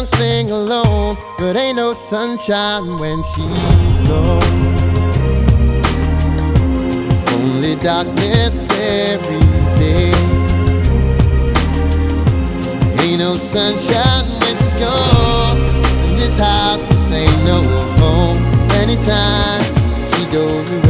young thing alone, but ain't no sunshine when she's gone. Only darkness every day. Ain't no sunshine when she's gone. And this house just ain't no home. Anytime she goes away.